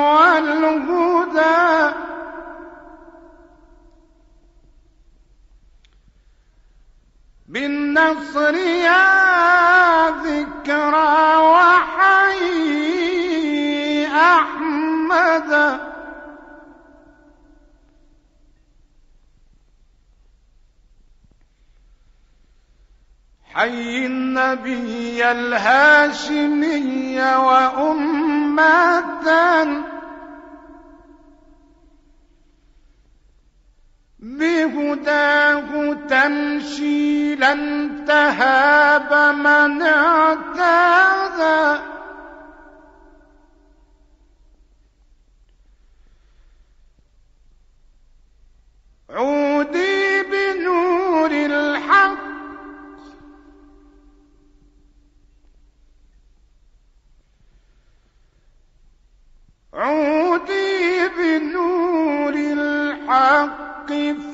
والهدى. بالنصر يا ذكرى وحي أحمد. حي النبي الهاشمي وأم وأمة بهداه تمشي لن تهاب من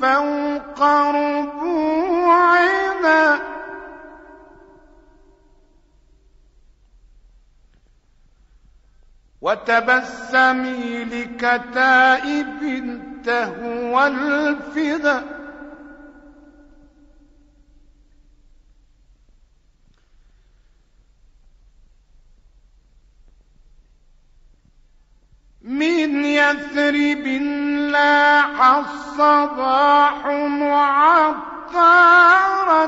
فوق ربوعنا وتبسمي لكتائب تهوى الفدا من يثرب لاح الصباح معطرا